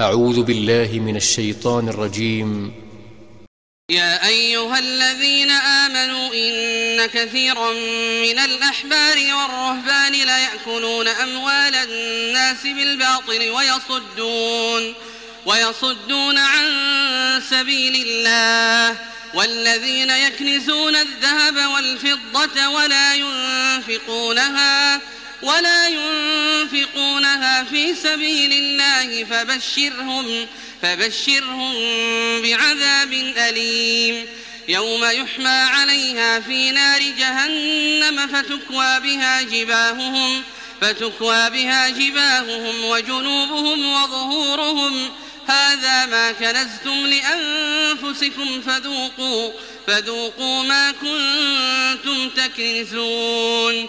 أعوذ بالله من الشيطان الرجيم. يا أيها الذين آمنوا إن كثيرا من الأحبار والرهبان ليأكلون أموال الناس بالباطل ويصدون ويصدون عن سبيل الله والذين يكنزون الذهب والفضة ولا ينفقونها ولا ينفقونها في سبيل الله فبشرهم فبشرهم بعذاب أليم. يوم يحمى عليها في نار جهنم فتكوى بها جباههم فتكوى بها جباههم وجنوبهم وظهورهم. هذا ما كنزتم لأنفسكم فذوقوا فذوقوا ما كنتم تكنزون.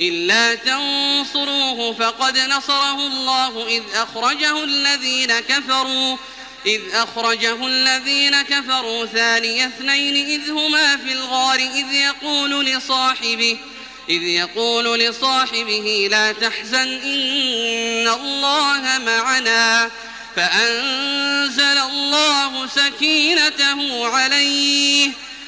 إلا تنصروه فقد نصره الله إذ أخرجه الذين كفروا إذ أخرجه الذين كفروا ثاني اثنين إذ هما في الغار إذ يقول لصاحبه إذ يقول لصاحبه لا تحزن إن الله معنا فأنزل الله سكينته عليه.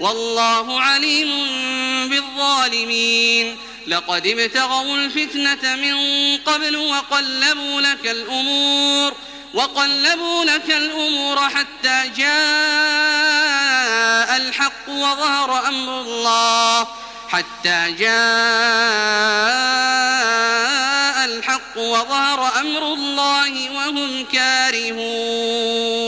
والله عليم بالظالمين. لقد ابتغوا الفتنة من قبل وقلبوا لك الأمور وقلبوا لك الأمور حتى جاء الحق وظهر أمر الله. حتى جاء الحق وظهر أمر الله وهم كارهون.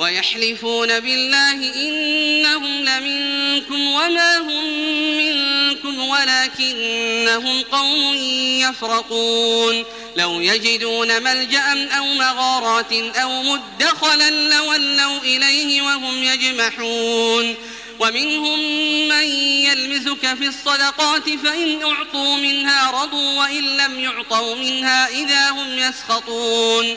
ويحلفون بالله إنهم لمنكم وما هم منكم ولكنهم قوم يفرقون. لو يجدون ملجأ أو مغارات أو مدخلا لولوا إليه وهم يجمحون. ومنهم من يلمزك في الصدقات فإن أعطوا منها رضوا وإن لم يعطوا منها إذا هم يسخطون.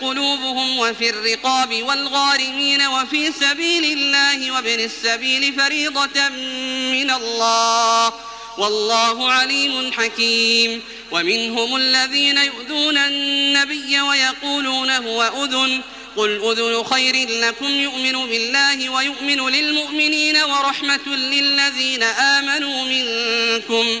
قلوبهم وفي الرقاب والغارمين وفي سبيل الله وابن السبيل فريضة من الله. والله عليم حكيم. ومنهم الذين يؤذون النبي ويقولون هو أذن. قل أذن خير لكم يؤمن بالله ويؤمن للمؤمنين ورحمة للذين آمنوا منكم.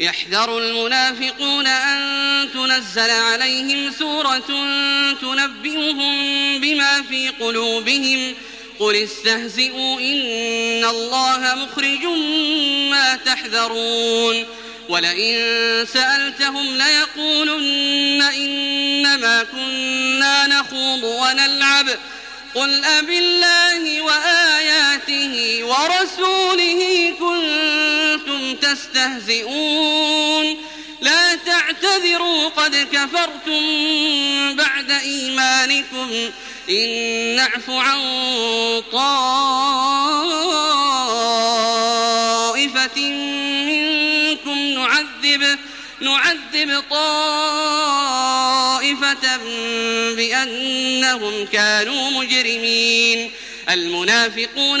يحذر المنافقون أن تنزل عليهم سورة تنبئهم بما في قلوبهم. قل استهزئوا إن الله مخرج ما تحذرون. ولئن سألتهم ليقولن إنما كنا نخوض ونلعب. قل أب الله وآياته ورسوله كنتم تستهزئون. لا تعتذروا قد كفرتم بعد إيمانكم. إن نعف عن طائفة منكم نعذب نعذب طائفة بأنهم كانوا مجرمين. المنافقون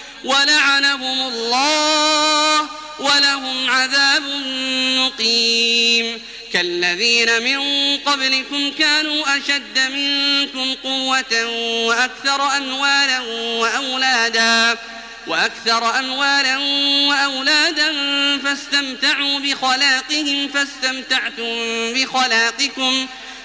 ولعنهم الله ولهم عذاب مقيم. كالذين من قبلكم كانوا أشد منكم قوة وأكثر أموالا وأولادا وأكثر أموالا وأولادا فاستمتعوا بخلاقهم فاستمتعتم بخلاقكم. فاستمتعتم بخلاقكم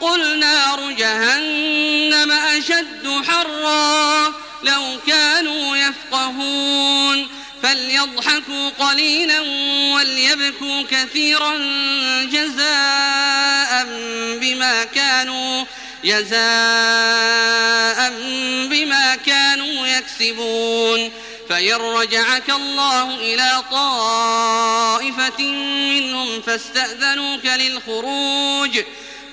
قل نار جهنم أشد حرا لو كانوا يفقهون فليضحكوا قليلا وليبكوا كثيرا جزاء بما كانوا جزاء بما كانوا يكسبون فإن رجعك الله إلى طائفة منهم فاستأذنوك للخروج فاستأذنوك للخروج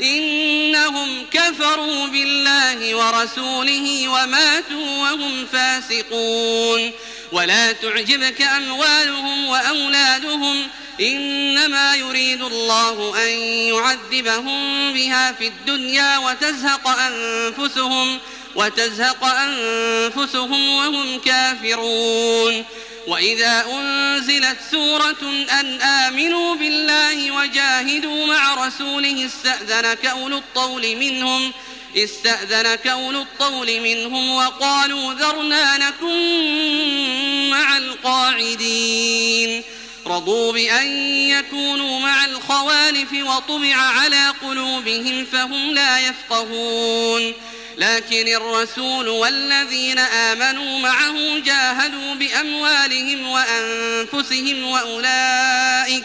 إنهم كفروا بالله ورسوله وماتوا وهم فاسقون. ولا تعجبك أموالهم وأولادهم إنما يريد الله أن يعذبهم بها في الدنيا وتزهق أنفسهم وتزهق أنفسهم وهم كافرون. وإذا أنزلت سورة أن آمنوا مع رسوله استأذنك أولو الطول منهم استأذنك أولو الطول منهم وقالوا ذرنا نكن مع القاعدين. رضوا بأن يكونوا مع الخوالف وطبع على قلوبهم فهم لا يفقهون. لكن الرسول والذين آمنوا معه جاهدوا بأموالهم وأنفسهم وأولئك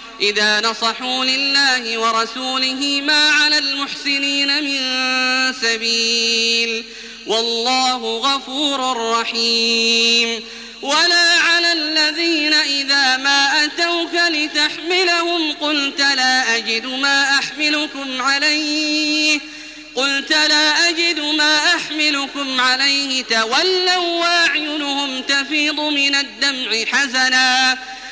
إذا نصحوا لله ورسوله ما على المحسنين من سبيل والله غفور رحيم ولا على الذين إذا ما أتوك لتحملهم قلت لا أجد ما أحملكم عليه قلت لا أجد ما أحملكم عليه تولوا وأعينهم تفيض من الدمع حزنا